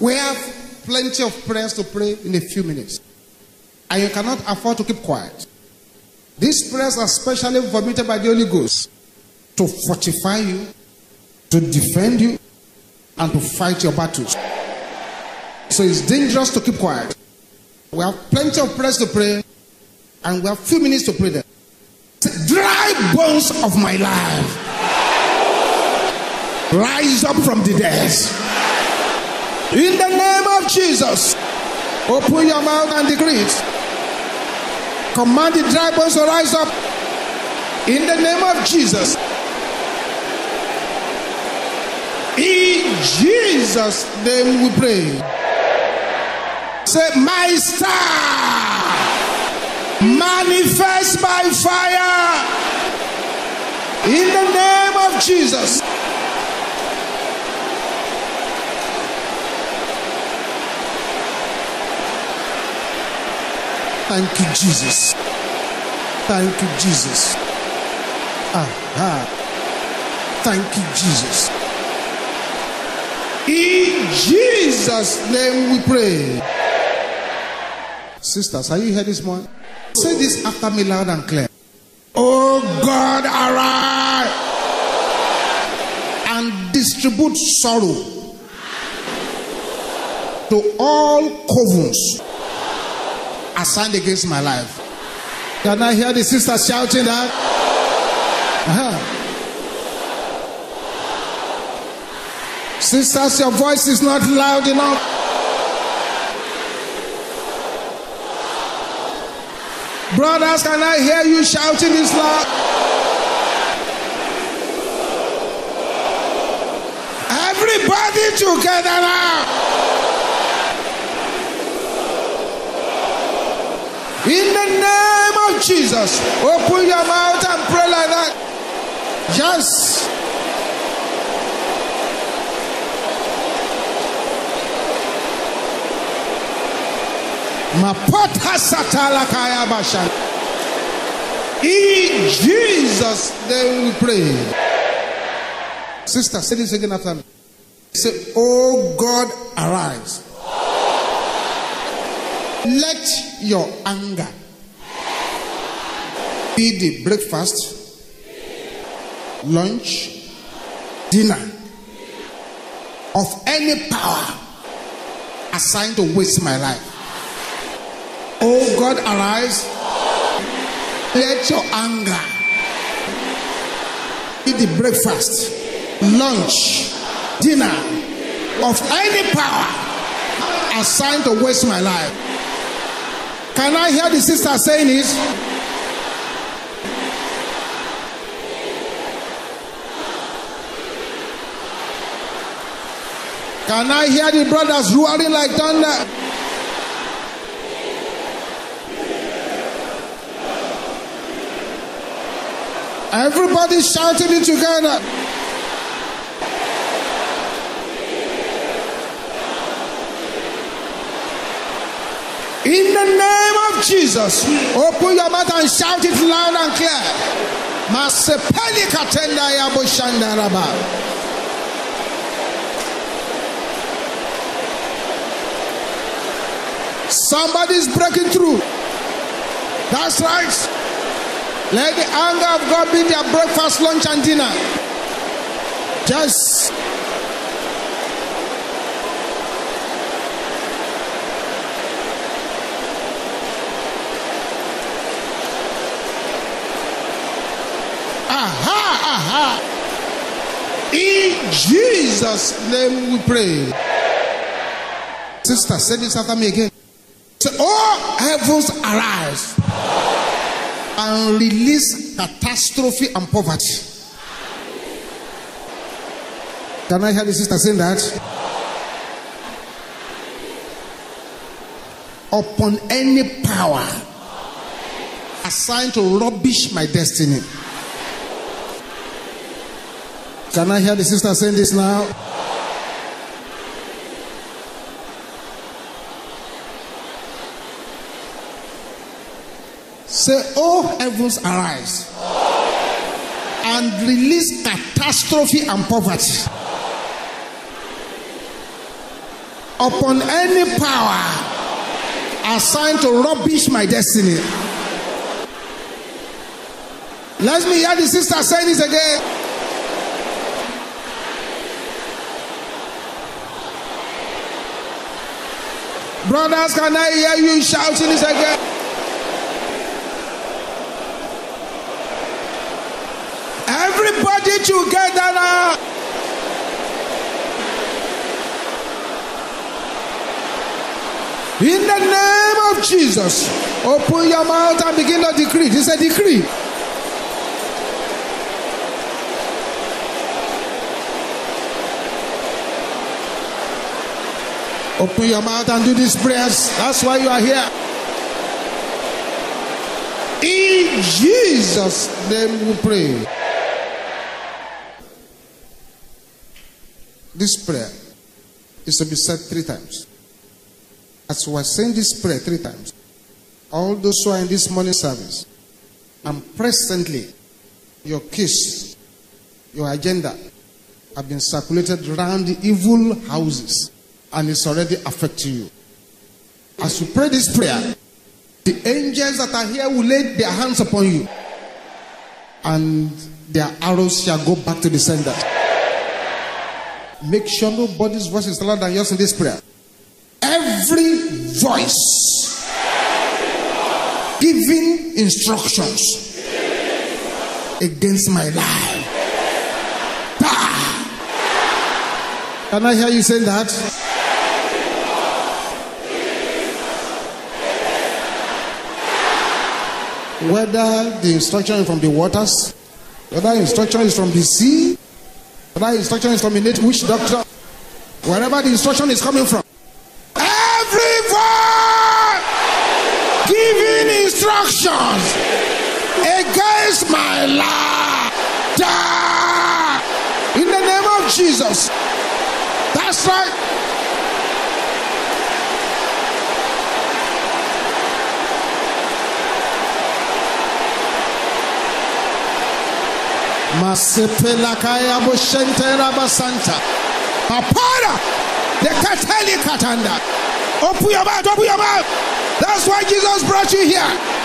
We have plenty of prayers to pray in a few minutes. And you cannot afford to keep quiet. These prayers are specially vomited by the Holy Ghost to fortify you, to defend you, and to fight your battles. So it's dangerous to keep quiet. We have plenty of prayers to pray, and we have few minutes to pray them. Dry bones of my life, rise up from the dead. In the name of Jesus, open your mouth and decree it. Command the dry bones to rise up. In the name of Jesus. In Jesus' name we pray. Say, my star, manifest by fire. In the name of Jesus. Thank you, Jesus. Thank you, Jesus. Ah, Thank you, Jesus. In Jesus' name we pray. Sisters, are you here this morning? Say this after me loud and clear. Oh God, arise and distribute sorrow to all covens assigned against my life. Can I hear the sisters shouting that? Uh-huh. Sisters, your voice is not loud enough. Brothers, can I hear you shouting this loud? Everybody together now. In the name of Jesus, oh, open your mouth and pray like that. Yes. In Jesus' name we pray. Sister, say this again after me. Say, Oh God, arise. Let your anger be the breakfast, lunch, dinner of any power assigned to waste my life. Oh God, arise. Let your anger be the breakfast, lunch, dinner of any power assigned to waste my life. Can I hear the sister saying this? Can I hear the brothers roaring like thunder? Everybody shouting it together. In the name of Jesus, open your mouth and shout it loud and clear. Masepeli katenda ya. Somebody's breaking through. That's right. Let the anger of God be their breakfast, lunch, and dinner. Just aha, aha. In Jesus' name we pray. Sister, say this after me again. Say, Oh, heavens arise and release catastrophe and poverty. Can I hear the sister saying that? Upon any power assigned to rubbish my destiny. Can I hear the sister saying this now? Say, Oh heavens, arise and release catastrophe and poverty. upon any power assigned to rubbish my destiny. Let me hear the sister say this again. Brothers, can I hear you shouting this again? Everybody together now. In the name of Jesus, open your mouth and begin to decree. Is a decree. Open your mouth and do these prayers. That's why you are here. In Jesus' name we pray. This prayer is to be said three times. As we are saying this prayer three times, all those who are in this morning service, and presently, your case, your agenda, have been circulated around the evil houses and it's already affecting you. As you pray this prayer, the angels that are here will lay their hands upon you, and their arrows shall go back to the sender. Make sure nobody's voice is louder than yours in this prayer. Every voice giving instructions against my life. Can I hear you saying that? whether the instruction is from the waters, whether the instruction is from the sea, whether the instruction is from a native witch doctor, wherever the instruction is coming from. Everyone giving instructions against my life. Die in the name of Jesus. That's right. Masepelakaya Boshentera Basanta. Papara. The Kateli Katanda. Open your mouth, open your mouth. That's why Jesus brought you here.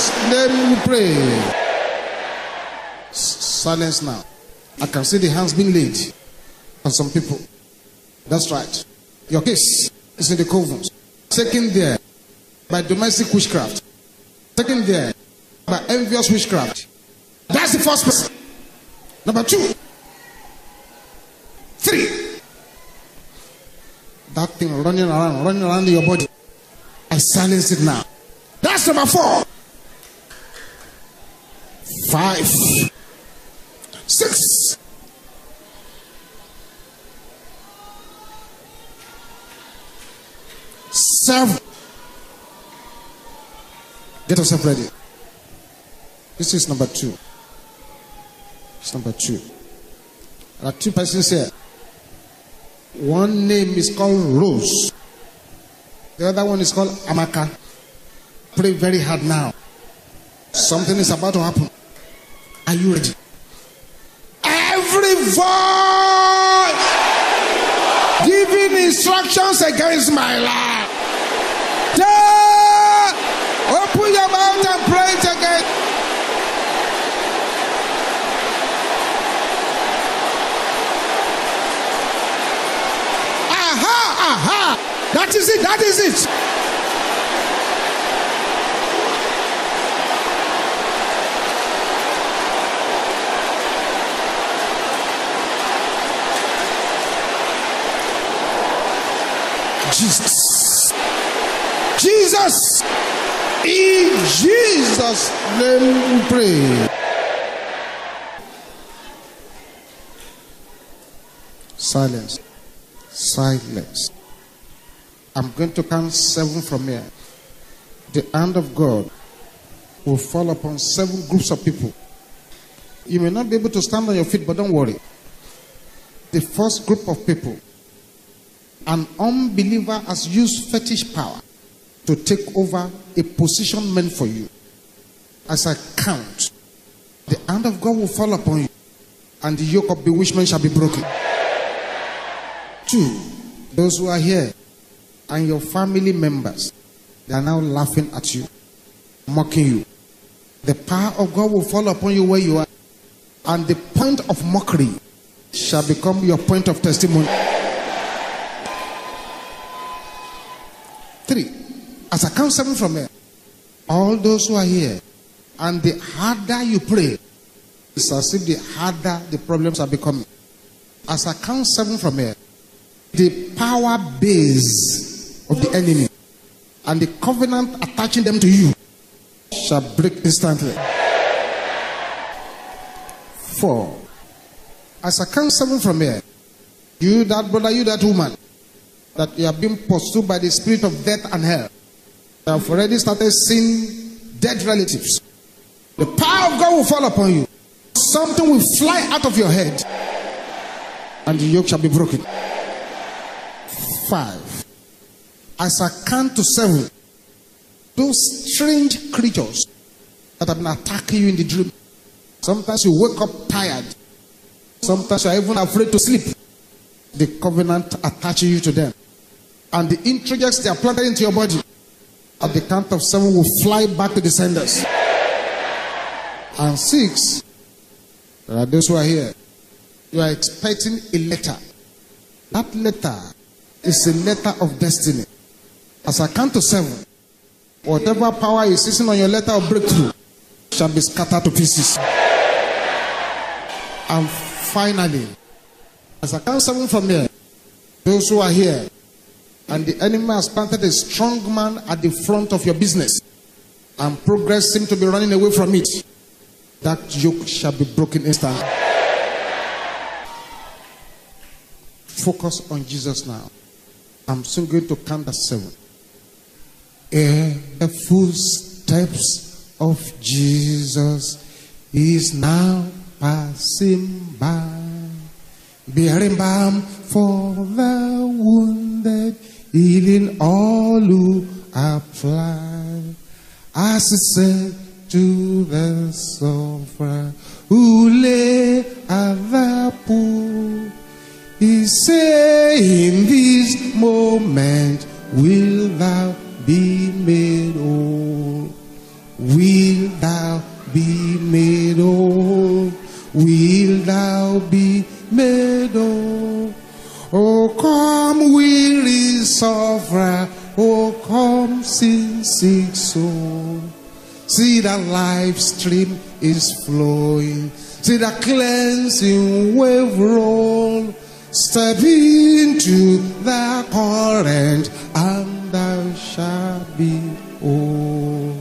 Jesus' name we pray. Silence now. I can see the hands being laid on some people. That's right. Your case is in the covenant. Taken there by domestic witchcraft. Taken there by envious witchcraft. That's the first person. Number two. Three. That thing running around, running around your body. I silence it now. That's number four. Five. Six. Seven. Get yourself ready. This is number two. It's number two. There are two persons here. One name is called Rose. The other one is called Amaka. Pray very hard now. Something is about to happen. Are you ready? Every voice giving instructions against my life. Open your mouth and pray it again. Aha, aha. That is it. That is it. Jesus. Jesus. In Jesus' name we pray. Silence. Silence. I'm going to count seven from here. The hand of God will fall upon seven groups of people. You may not be able to stand on your feet, but don't worry. The first group of people, an unbeliever has used fetish power to take over a position meant for you. As I count, the hand of God will fall upon you, and the yoke of bewitchment shall be broken. Two, those who are here and your family members, they are now laughing at you, mocking you. The power of God will fall upon you where you are, and the point of mockery shall become your point of testimony. Three, as I count seven from here, all those who are here, and the harder you pray, it's as if the harder the problems are becoming. As I count seven from here, the power base of the enemy and the covenant attaching them to you shall break instantly. Four. As I count seven from here, you that brother, you that woman, that you have been pursued by the spirit of death and hell, you have already started seeing dead relatives. The power of God will fall upon you. Something will fly out of your head, and the yoke shall be broken. Five. As I count to seven, those strange creatures that have been attacking you in the dream. Sometimes you wake up tired. Sometimes you are even afraid to sleep. The covenant attaches you to them. And the introjects they are planted into your body at the count of seven will fly back to the senders. And six, there are those who are here. You are expecting a letter. That letter is a letter of destiny. As I count to seven, whatever power is sitting on your letter of breakthrough shall be scattered to pieces. And finally, as I count seven from here, those who are here, and the enemy has planted a strong man at the front of your business, and progress seems to be running away from it, that yoke shall be broken instantly. Focus on Jesus now. I'm soon going to count the seven. Ere the footsteps of Jesus is now passing by, bearing balm for the wounded, healing all who apply. As he said to the sufferer who lay at the pool, he say in this moment will thou be made whole? Will thou be made whole? Will thou be made whole? Oh, come, weary sufferer. Oh, come, sin sick soul. See the life stream is flowing. See the cleansing wave roll. Step into the current and thou shalt be whole.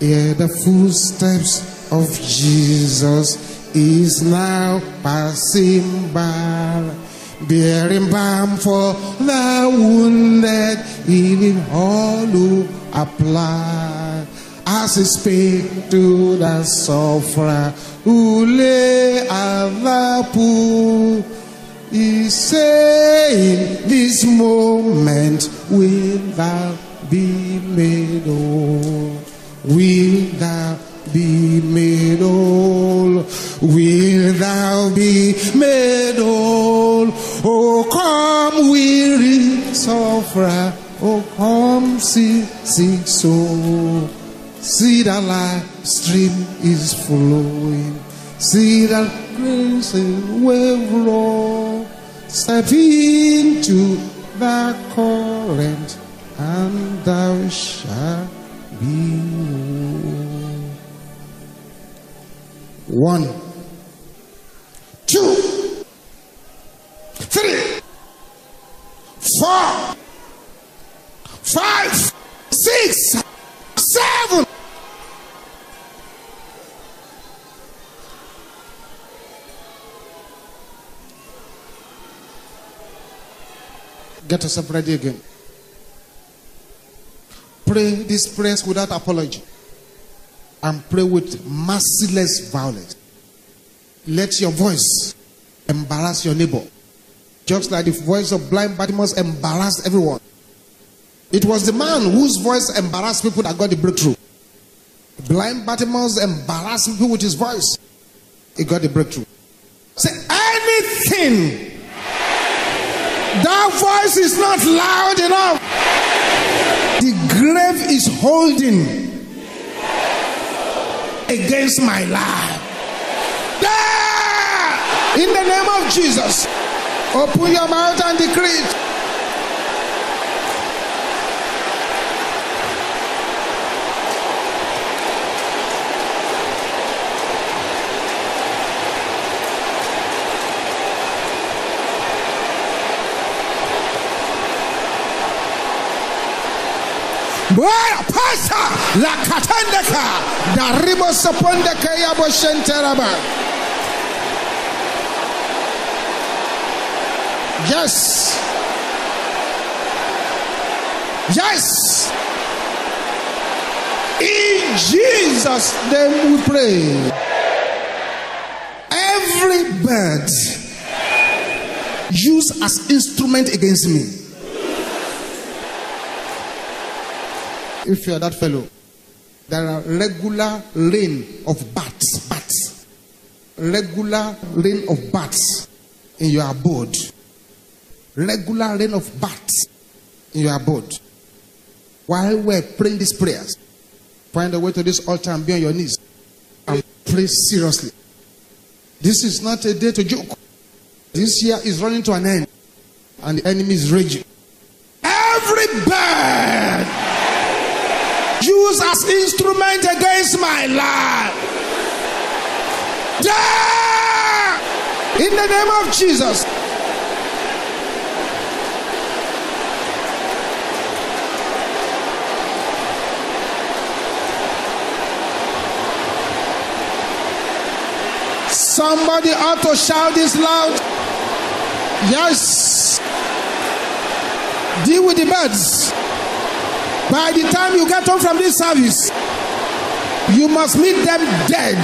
Hear the footsteps of Jesus is now passing by, bearing balm for the wounded, healing all who apply. As he spake to the sufferer who lay at the pool, he saying, This moment will thou be made whole. Will thou be made whole? Will thou be made whole? Oh, come, weary sufferer. Oh, come, see, sick soul. See the life stream is flowing. See the crimson wave roll. Step into the current, and thou shalt be. One, Get yourself ready again. Pray these prayers without apology. and pray with merciless violence. Let your voice embarrass your neighbor. Just like the voice of blind Bartimaeus embarrassed everyone. It was the man whose voice embarrassed people that got the breakthrough. Blind Bartimaeus embarrassed people with his voice. He got the breakthrough. Say anything. That voice is not loud enough. The grave is holding against my life. There! In the name of Jesus, open your mouth and decree it. Bwana pasa la katandeka daribo sapondeka yabo shenteraba. Yes. Yes. In Jesus' name we pray. Every bird used as instrument against me. If you are that fellow, there are regular rain of bats, bats, regular rain of bats in your abode, regular rain of bats in your abode. While we're praying these prayers, find a way to this altar and be on your knees and pray seriously. This is not a day to joke. This year is running to an end, and the enemy is raging. Every bird used as instrument against my life. Die! In the name of Jesus. Somebody ought to shout this loud. Yes. Deal with the birds. By the time you get home from this service, you must meet them dead.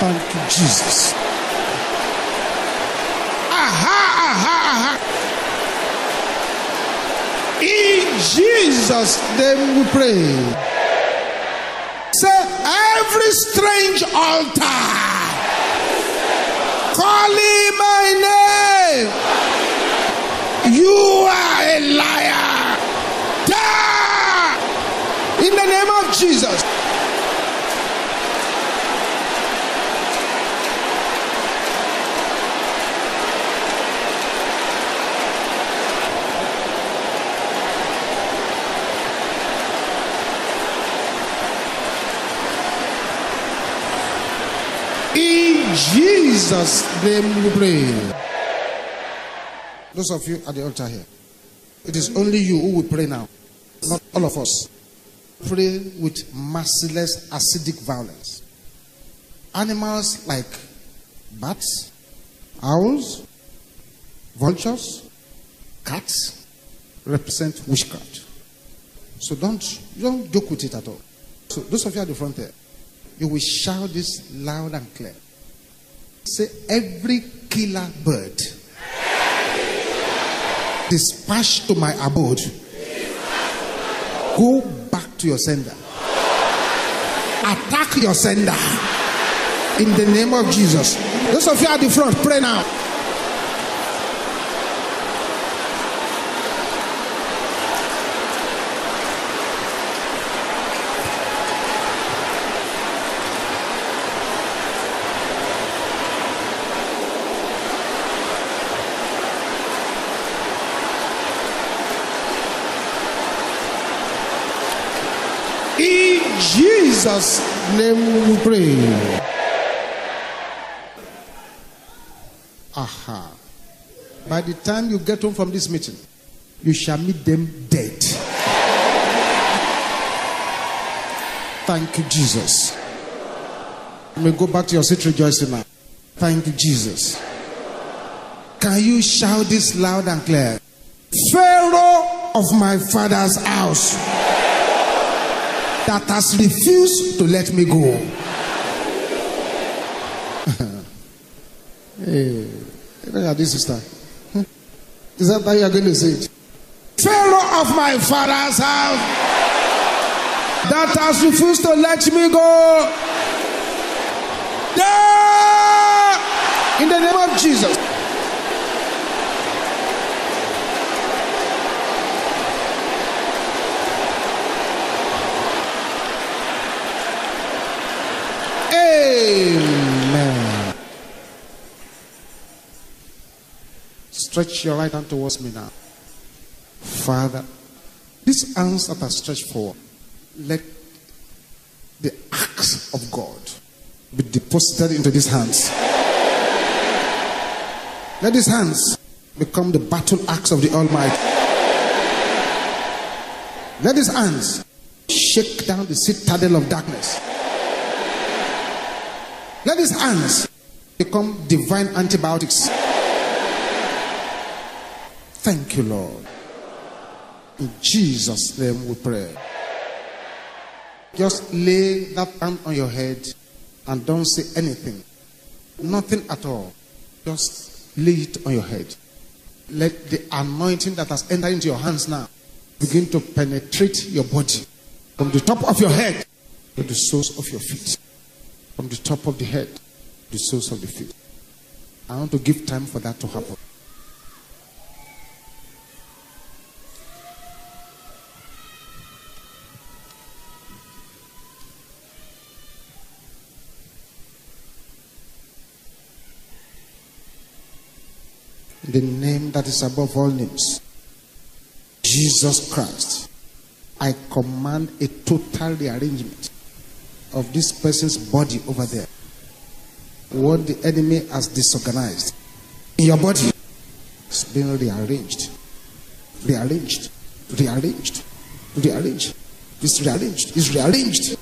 Thank you, Jesus. Aha, aha, aha. In Jesus' name we pray. Say, every strange altar calling my name, you are a liar. Die! In the name of Jesus. In Jesus' name we pray. Those of you at the altar here, it is only you who will pray now, not all of us. Pray with merciless acidic violence. Animals like bats, owls, vultures, cats represent witchcraft. So don't, don't joke with it at all. So those of you at the front there, you will shout this loud and clear. Say, every killer bird dispatched to my abode, go back to your sender. Attack your sender in the name of Jesus. Those of you at the front, pray now. In Jesus' name we pray. Aha. By the time you get home from this meeting, you shall meet them dead. Thank you, Jesus. You may go back to your seat rejoicing now. Thank you, Jesus. Can you shout this loud and clear? Pharaoh of my father's house that has refused to let me go. hey, look at this sister. Is that how you are going to say it? Pharaoh of my father's house that has refused to let me go. Yeah! In the name of Jesus. Stretch your right hand towards me now. Father, these hands that are stretched forward, let the axe of God be deposited into these hands. Let these hands become the battle axe of the Almighty. Let these hands shake down the citadel of darkness. Let these hands become divine antibiotics. Thank you, Lord. In Jesus' name we pray. Just lay that hand on your head and don't say anything. Nothing at all. Just lay it on your head. Let the anointing that has entered into your hands now begin to penetrate your body from the top of your head to the soles of your feet. From the top of the head to the soles of the feet. I want to give time for that to happen. The name that is above all names, Jesus Christ, I command a total rearrangement of this person's body over there. What the enemy has disorganized in your body is being rearranged, rearranged, rearranged, rearranged. It's rearranged. It's rearranged.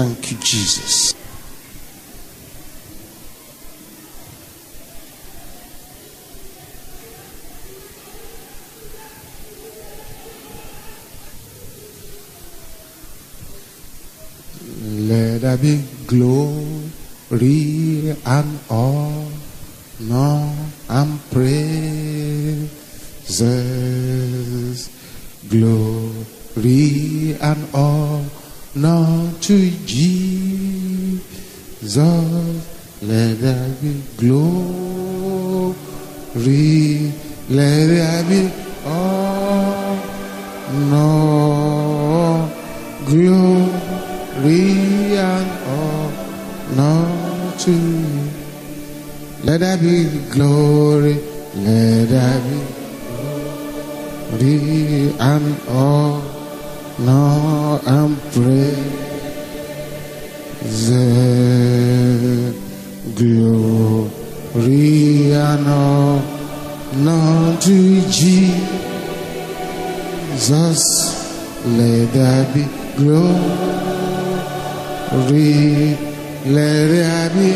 Thank you, Jesus. Let there be glory and Let there be glory. Let there be glory and honor and praise. Glory and honor to Jesus. Let there be glory. Let there be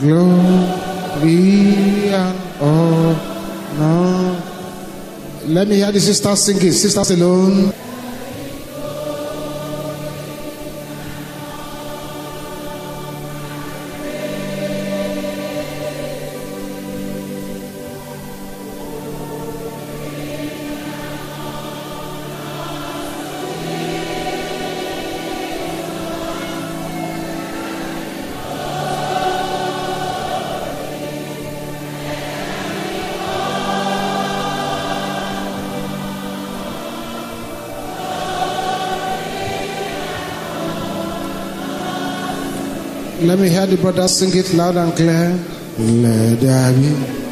Glory and honor. Oh, Let me hear the sisters singing. Sisters alone. Let me hear the brothers sing it loud and clear. Let there be.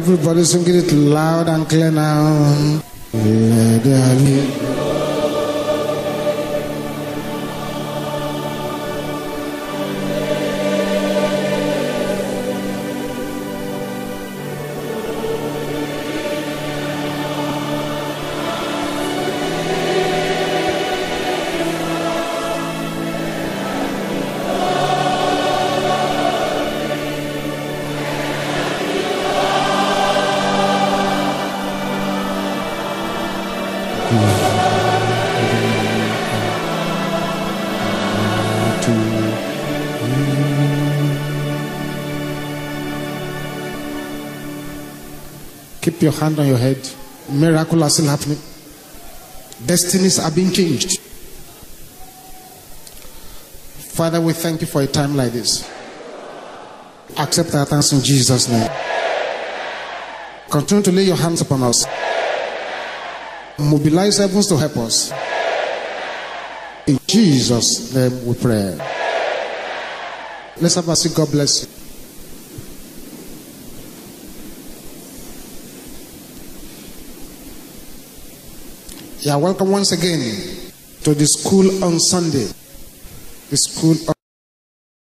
Everybody singing it loud and clear now. Keep your hand on your head. Miracles are still happening. Destinies are being changed. Father, we thank you for a time like this. Accept our thanks in Jesus' name. Continue to lay your hands upon us. Mobilize heavens to help us. In Jesus' name we pray. Let's have a seat. God bless you. You are welcome once again to the school on Sunday. The school